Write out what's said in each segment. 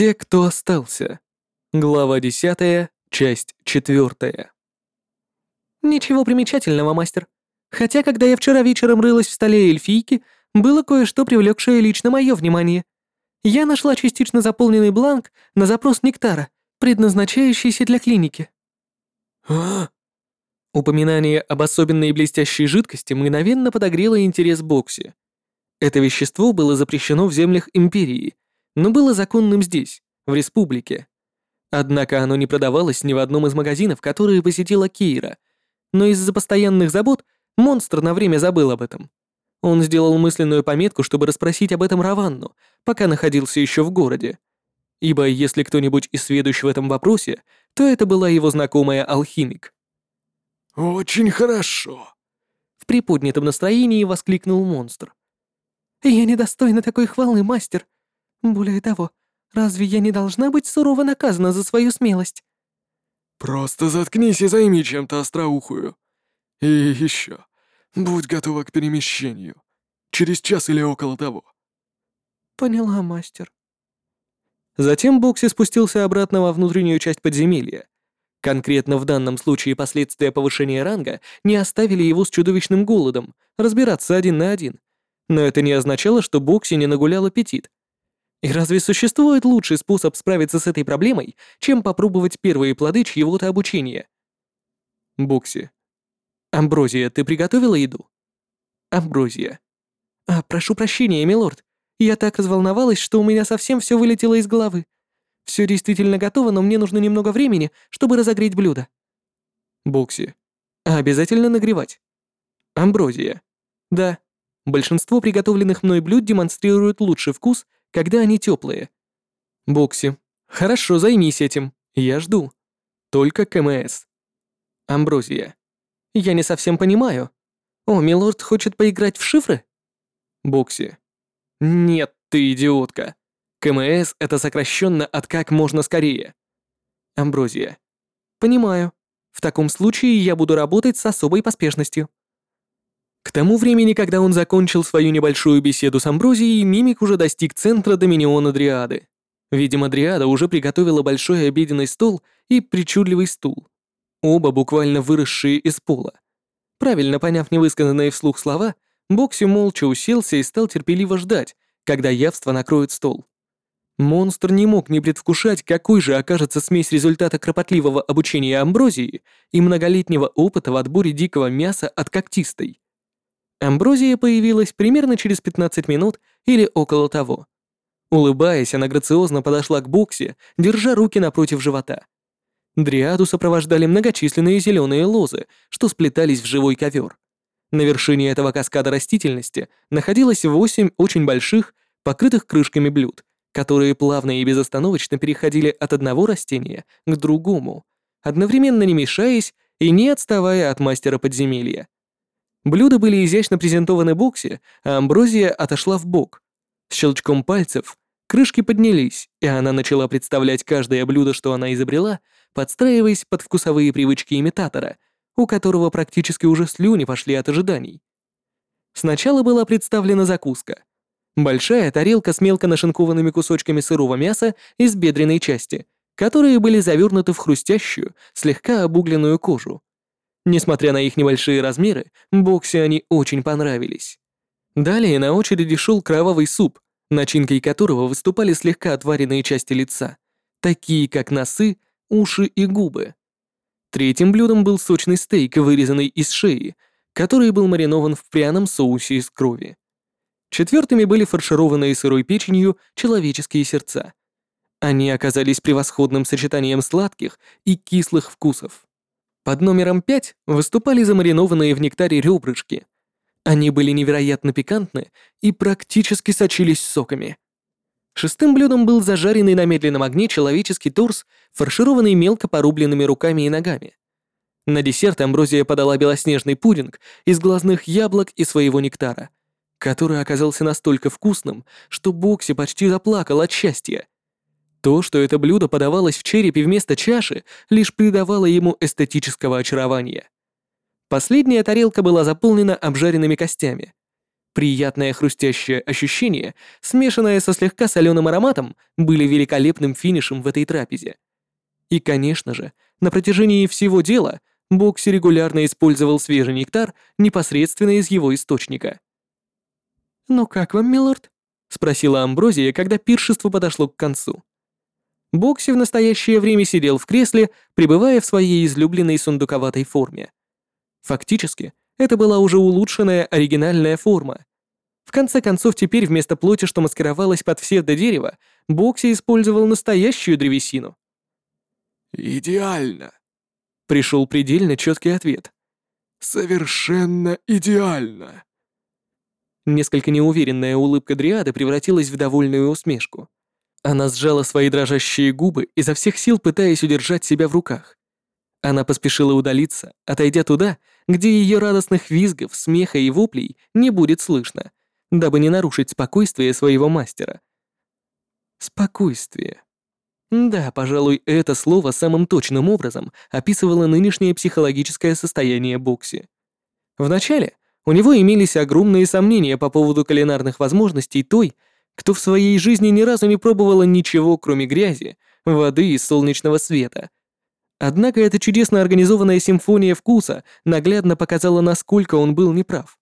Те, кто остался. Глава 10, часть 4. Ничего примечательного, мастер. Хотя, когда я вчера вечером рылась в столе эльфийки, было кое-что, привлекшее лично мое внимание. Я нашла частично заполненный бланк на запрос нектара, предназначающийся для клиники. А? Упоминание об особенной блестящей жидкости мгновенно подогрело интерес Бокси. Это вещество было запрещено в землях Империи, но было законным здесь, в Республике. Однако оно не продавалось ни в одном из магазинов, которые посетила Кейра, но из-за постоянных забот монстр на время забыл об этом. Он сделал мысленную пометку, чтобы расспросить об этом Раванну, пока находился еще в городе. Ибо если кто-нибудь из сведущ в этом вопросе, то это была его знакомая алхимик. «Очень хорошо», — в приподнятом настроении воскликнул монстр. «Я недостойна такой хвалы, мастер. Более того, разве я не должна быть сурово наказана за свою смелость?» «Просто заткнись и займи чем-то остроухую. И еще, будь готова к перемещению. Через час или около того». «Поняла, мастер». Затем Бокси спустился обратно во внутреннюю часть подземелья. Конкретно в данном случае последствия повышения ранга не оставили его с чудовищным голодом, разбираться один на один. Но это не означало, что Бокси не нагулял аппетит. И разве существует лучший способ справиться с этой проблемой, чем попробовать первые плоды чьего-то обучения? Бокси. Амброзия, ты приготовила еду? Амброзия. А, прошу прощения, милорд. Я так разволновалась, что у меня совсем все вылетело из головы. Все действительно готово, но мне нужно немного времени, чтобы разогреть блюдо. Бокси. А обязательно нагревать? Амброзия. Да. Большинство приготовленных мной блюд демонстрируют лучший вкус когда они теплые. Бокси. Хорошо, займись этим. Я жду. Только КМС. Амброзия. Я не совсем понимаю. О, милорд хочет поиграть в шифры? Бокси. Нет, ты идиотка. КМС — это сокращенно от «как можно скорее». Амброзия. Понимаю. В таком случае я буду работать с особой поспешностью. К тому времени, когда он закончил свою небольшую беседу с Амброзией, Мимик уже достиг центра Доминиона Дриады. Видимо, Дриада уже приготовила большой обеденный стол и причудливый стул. Оба буквально выросшие из пола. Правильно поняв невысказанные вслух слова, Бокси молча уселся и стал терпеливо ждать, когда явство накроет стол. Монстр не мог не предвкушать, какой же окажется смесь результата кропотливого обучения Амброзии и многолетнего опыта в отборе дикого мяса от когтистой. Амброзия появилась примерно через 15 минут или около того. Улыбаясь, она грациозно подошла к Боксе, держа руки напротив живота. Дриаду сопровождали многочисленные зеленые лозы, что сплетались в живой ковер. На вершине этого каскада растительности находилось восемь очень больших, покрытых крышками блюд, которые плавно и безостановочно переходили от одного растения к другому, одновременно не мешаясь и не отставая от мастера подземелья. Блюда были изящно презентованы Бокси, а амброзия отошла в бок. С щелчком пальцев крышки поднялись, и она начала представлять каждое блюдо, что она изобрела, подстраиваясь под вкусовые привычки имитатора, у которого практически уже слюни пошли от ожиданий. Сначала была представлена закуска. Большая тарелка с мелко нашинкованными кусочками сырого мяса из бедренной части, которые были завернуты в хрустящую, слегка обугленную кожу. Несмотря на их небольшие размеры, Боксе они очень понравились. Далее на очереди шел кровавый суп, начинкой которого выступали слегка отваренные части лица, такие как носы, уши и губы. Третьим блюдом был сочный стейк, вырезанный из шеи, который был маринован в пряном соусе из крови. Четвертыми были фаршированные сырой печенью человеческие сердца. Они оказались превосходным сочетанием сладких и кислых вкусов. Под номером 5 выступали замаринованные в нектаре ребрышки. Они были невероятно пикантны и практически сочились соками. Шестым блюдом был зажаренный на медленном огне человеческий торс, фаршированный мелко порубленными руками и ногами. На десерт Амброзия подала белоснежный пудинг из глазных яблок и своего нектара, который оказался настолько вкусным, что Бокси почти заплакал от счастья. То, что это блюдо подавалось в черепе вместо чаши, лишь придавало ему эстетического очарования. Последняя тарелка была заполнена обжаренными костями. Приятное хрустящее ощущение, смешанное со слегка соленым ароматом, были великолепным финишем в этой трапезе. И, конечно же, на протяжении всего дела Бокси регулярно использовал свежий нектар непосредственно из его источника. «Ну как вам, милорд?» — спросила Амброзия, когда пиршество подошло к концу. Бокси в настоящее время сидел в кресле, пребывая в своей излюбленной сундуковатой форме. Фактически, это была уже улучшенная оригинальная форма, в конце концов, теперь вместо плоти, что маскировалась под псевдодерево, Бокси использовал настоящую древесину. «Идеально!» — пришел предельно четкий ответ. «Совершенно идеально!» Несколько неуверенная улыбка Дриады превратилась в довольную усмешку. Она сжала свои дрожащие губы, изо всех сил пытаясь удержать себя в руках. Она поспешила удалиться, отойдя туда, где ее радостных визгов, смеха и воплей не будет слышно, дабы не нарушить спокойствие своего мастера. Спокойствие. Да, пожалуй, это слово самым точным образом описывало нынешнее психологическое состояние Бокси. Вначале у него имелись огромные сомнения по поводу кулинарных возможностей той, кто в своей жизни ни разу не пробовала ничего, кроме грязи, воды и солнечного света. Однако эта чудесно организованная симфония вкуса наглядно показала, насколько он был неправ.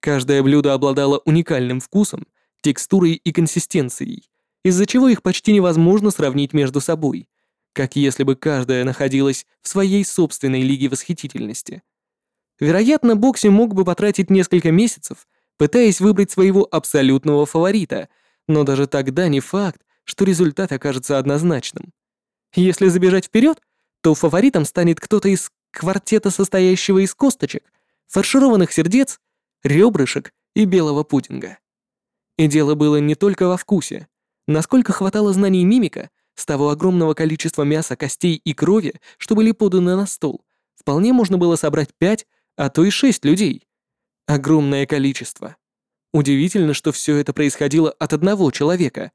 Каждое блюдо обладало уникальным вкусом, текстурой и консистенцией, из-за чего их почти невозможно сравнить между собой, как если бы каждое находилось в своей собственной лиге восхитительности. Вероятно, Бокси мог бы потратить несколько месяцев, пытаясь выбрать своего абсолютного фаворита, но даже тогда не факт, что результат окажется однозначным. Если забежать вперед, то фаворитом станет кто-то из квартета, состоящего из косточек, фаршированных сердец ребрышек и белого пудинга. И дело было не только во вкусе. Насколько хватало знаний мимика, с того огромного количества мяса, костей и крови, что были поданы на стол, вполне можно было собрать пять, а то и шесть людей. Огромное количество. Удивительно, что все это происходило от одного человека.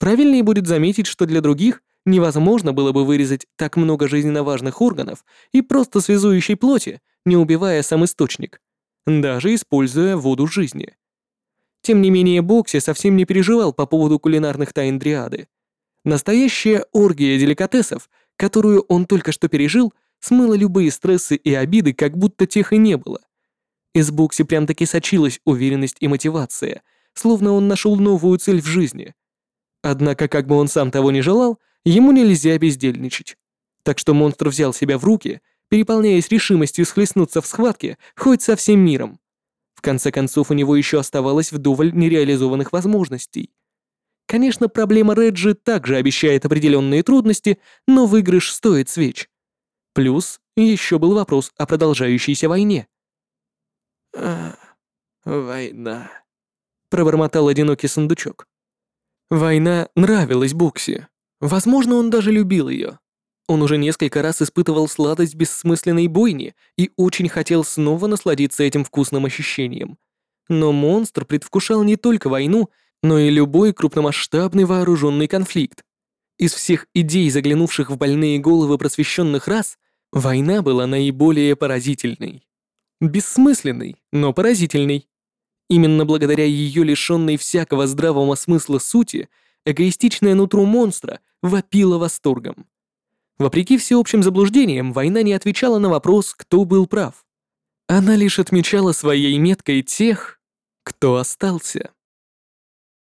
Правильнее будет заметить, что для других невозможно было бы вырезать так много жизненно важных органов и просто связующей плоти, не убивая сам источник даже используя воду жизни. Тем не менее, Бокси совсем не переживал по поводу кулинарных тайн Дриады. Настоящая оргия деликатесов, которую он только что пережил, смыла любые стрессы и обиды, как будто тех и не было. Из Бокси прям-таки сочилась уверенность и мотивация, словно он нашел новую цель в жизни. Однако, как бы он сам того не желал, ему нельзя бездельничать. Так что монстр взял себя в руки — переполняясь решимостью схлестнуться в схватке хоть со всем миром. В конце концов, у него еще оставалось вдоволь нереализованных возможностей. Конечно, проблема Реджи также обещает определенные трудности, но выигрыш стоит свеч. Плюс еще был вопрос о продолжающейся войне. «А, война», — пробормотал одинокий сундучок. Война нравилась Букси. Возможно, он даже любил ее. Он уже несколько раз испытывал сладость бессмысленной бойни и очень хотел снова насладиться этим вкусным ощущением. Но монстр предвкушал не только войну, но и любой крупномасштабный вооруженный конфликт. Из всех идей, заглянувших в больные головы просвещенных рас, война была наиболее поразительной. Бессмысленной, но поразительной. Именно благодаря ее лишенной всякого здравого смысла сути, эгоистичное нутро монстра вопило восторгом. Вопреки всеобщим заблуждениям, война не отвечала на вопрос, кто был прав. Она лишь отмечала своей меткой тех, кто остался.